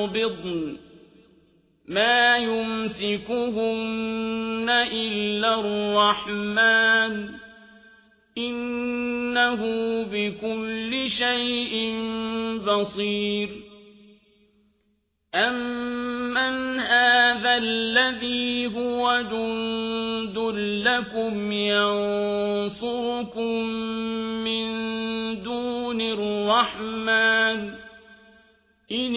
ويقبضن ما يمسكهن إلا الرحمن إنه بكل شيء بصير أمن هذا الذي هو جند لكم ينصركم من دون الرحمن إن